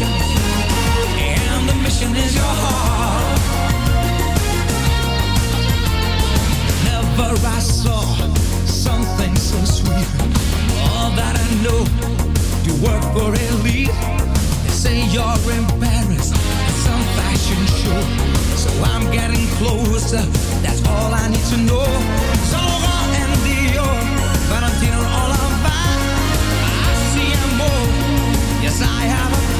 mission, and the mission is your heart. Never I saw something so sweet. All that I know, you work for elite. They say you're in Paris at some fashion show, so I'm getting closer. That's all I need to know. So long and Dior, Valentino, all I'm. Yes, I have a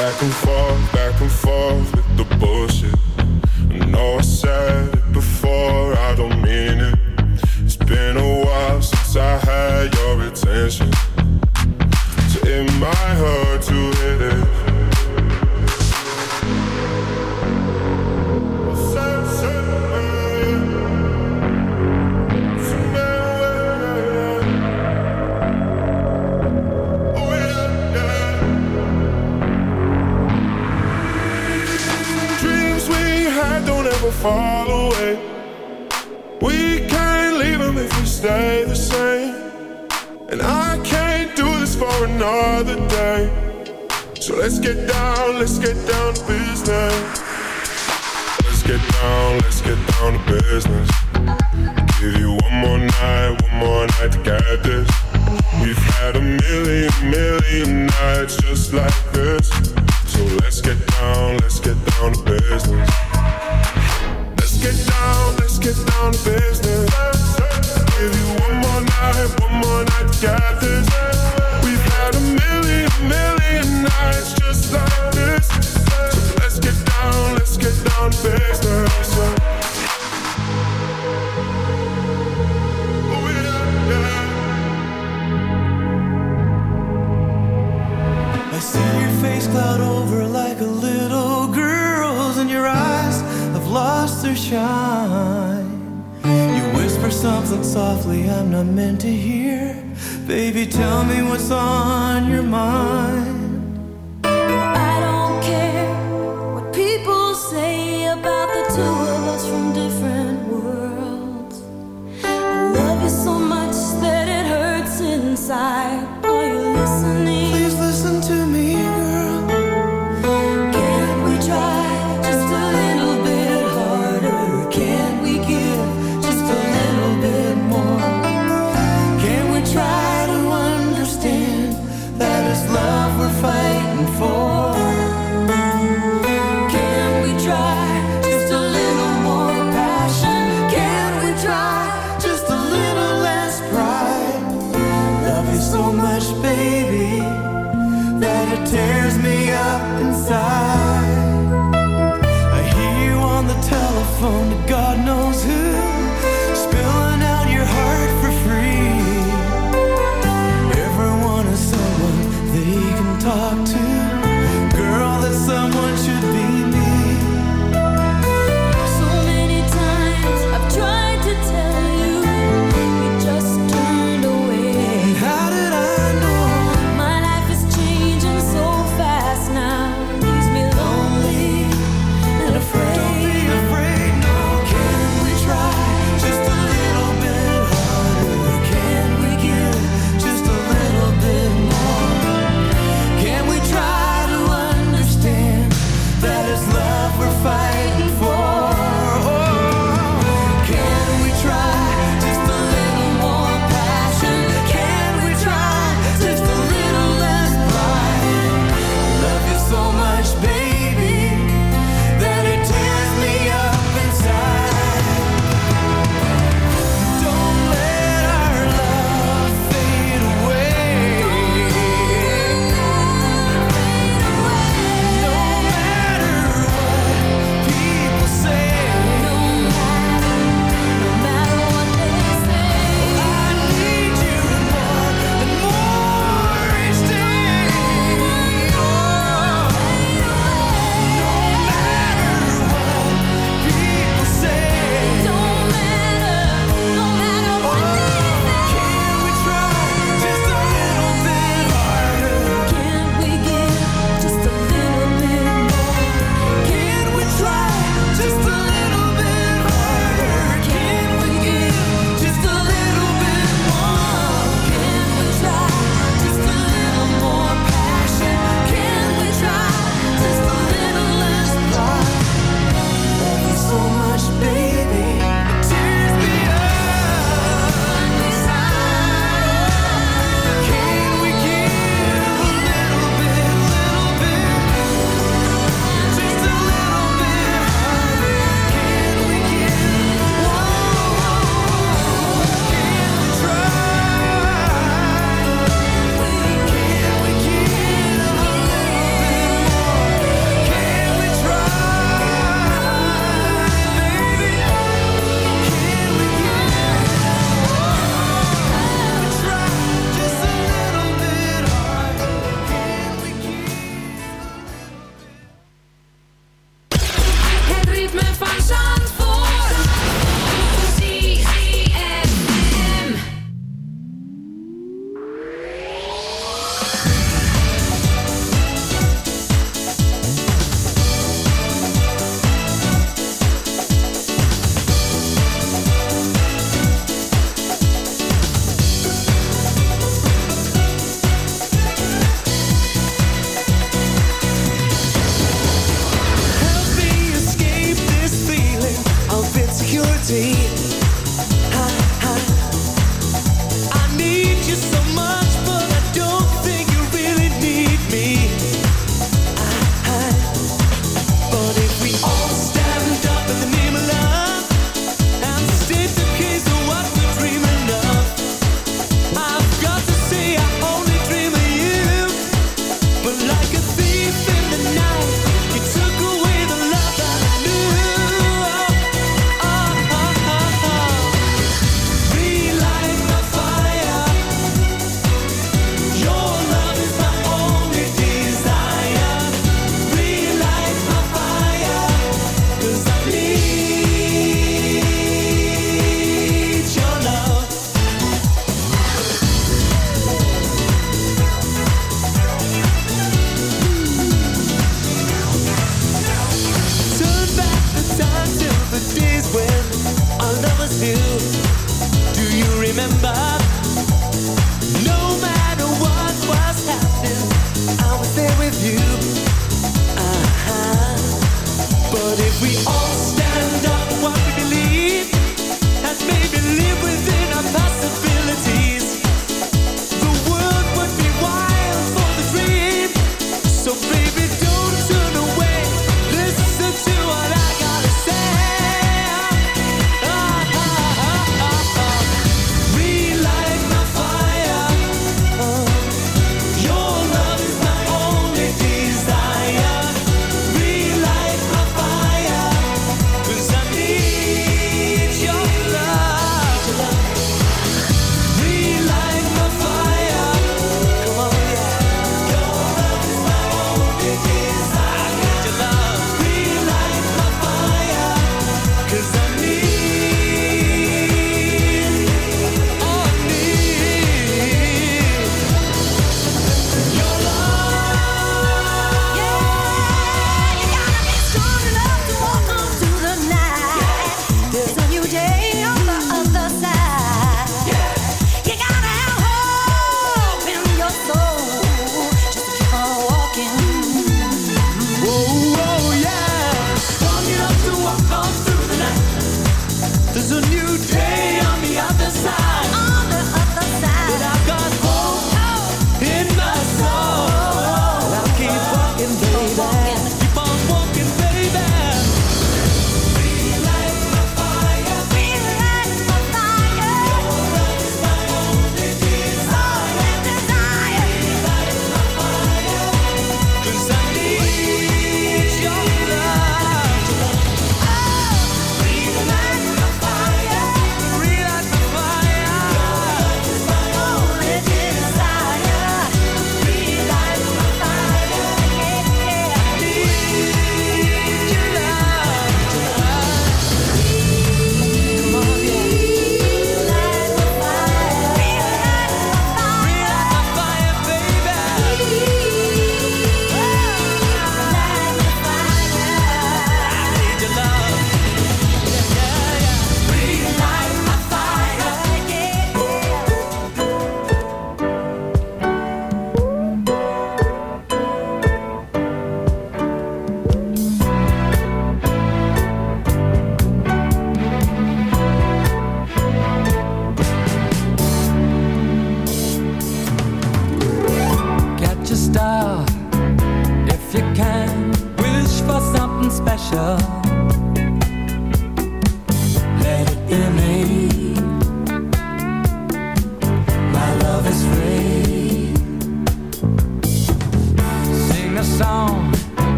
Back and forth, back and forth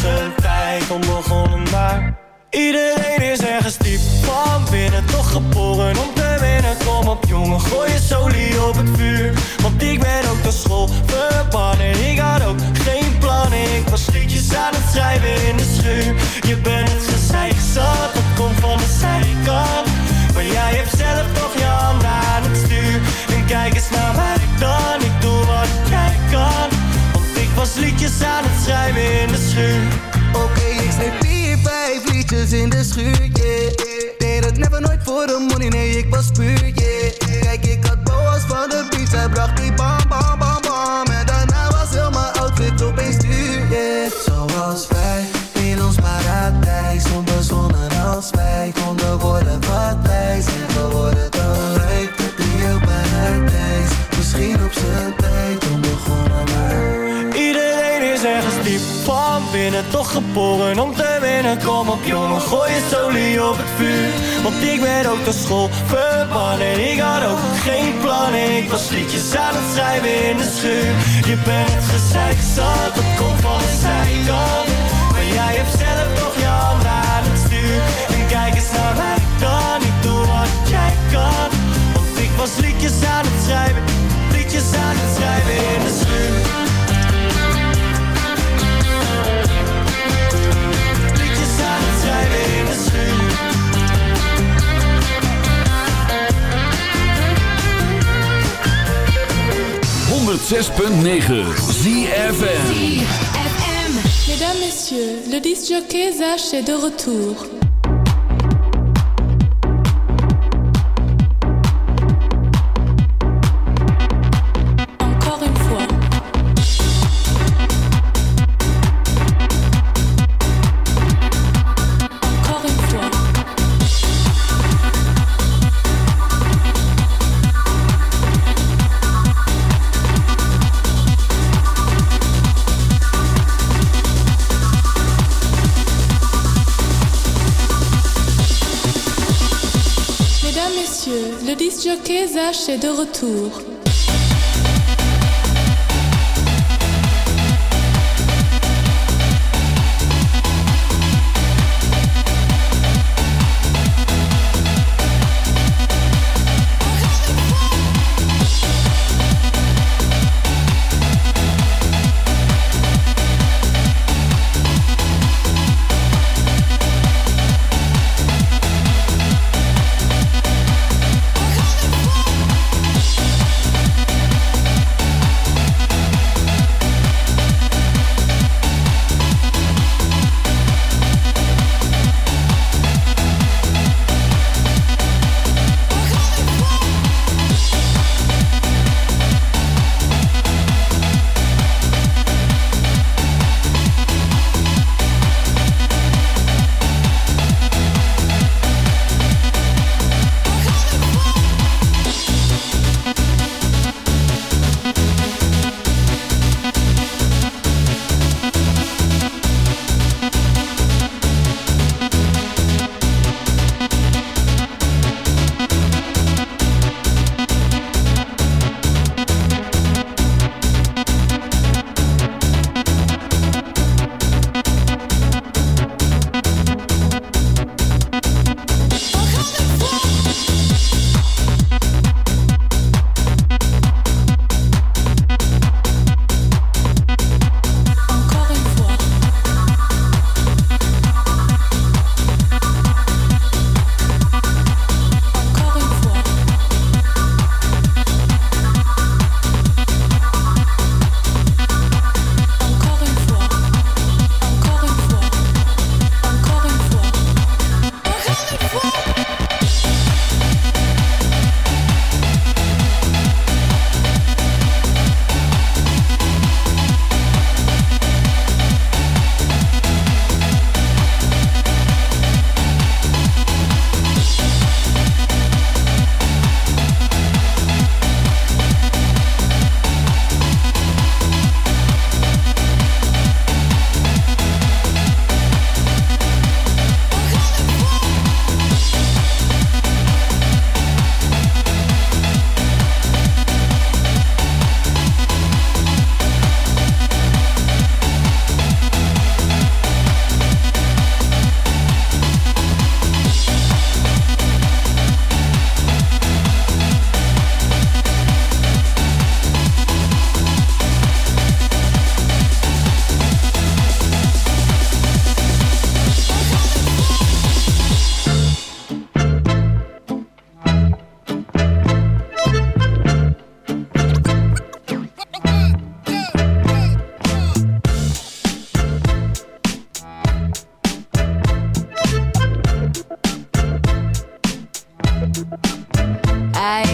zijn tijd, onbegonnen maar Iedereen is ergens diep van binnen Toch geboren om te winnen. Kom op jongen, gooi je solie op het vuur. Want ik ben ook de school verbannen Ik had ook geen plannen Ik was liedjes aan het schrijven in de schuur. Je bent het gezeik zat Dat komt van de zijkant. Maar jij hebt zelf toch je handen aan het stuur. En kijk eens naar mij liedjes aan het schrijven in de schuur. Oké, ik sneep vier, vijf liedjes in de schuur, yeah. Deed het never nooit voor de money, nee, ik was puur, yeah. Kijk, ik had boas van de beats, hij bracht die bam, bam, bam, geboren om te winnen. Kom op jongen, gooi je solie op het vuur. Want ik ben ook de school verbannen Ik had ook geen plannen Ik was liedjes aan het schrijven in de schuur. Je bent gezeik zat, dat komt van de zijkant. Maar jij hebt zelf toch je handen aan het stuur. En kijk eens naar mij dan Ik doe wat jij kan. Want ik was liedjes aan het schrijven. Liedjes aan het schrijven in de schuur ZFM. Mesdames, Messieurs, le disc jockey Zach est de retour. Est de retour.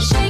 shaking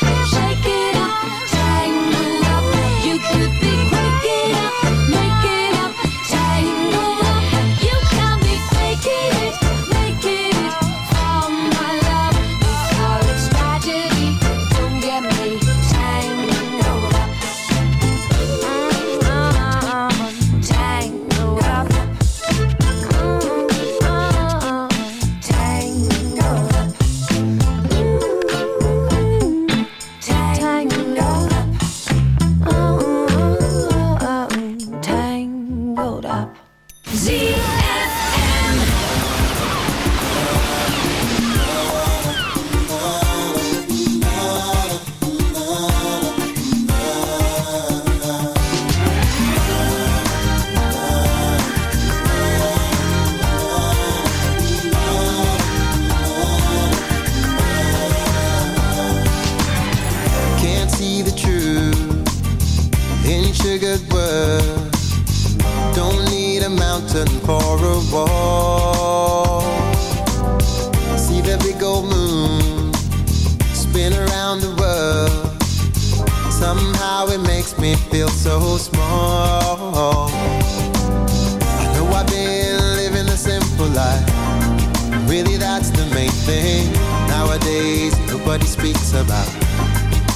thing. Nowadays, nobody speaks about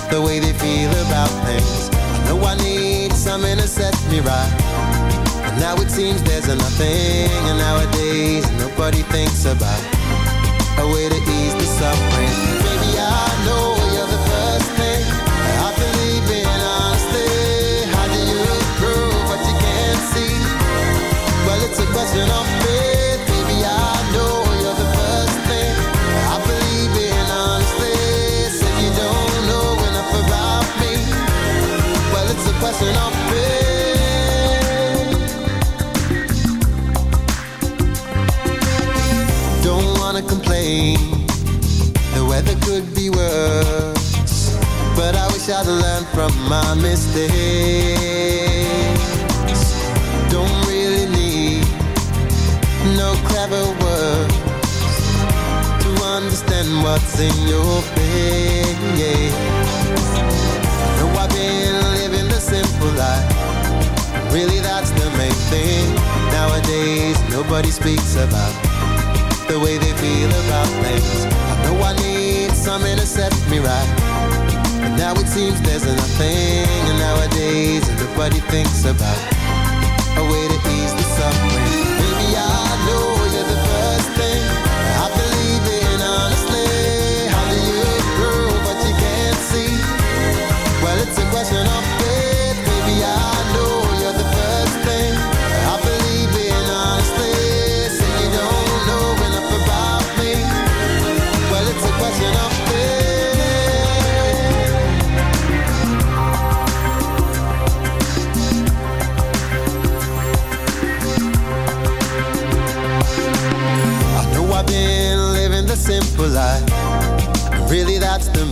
the way they feel about things. I know I need something to set me right. And now it seems there's a nothing. And nowadays, nobody thinks about a way to ease the suffering. What's in your face. lie. Really, that's the main thing. Nowadays, nobody speaks about the way they feel about things. I know I need something to set me right. But now it seems there's nothing. And nowadays, nobody thinks about a way to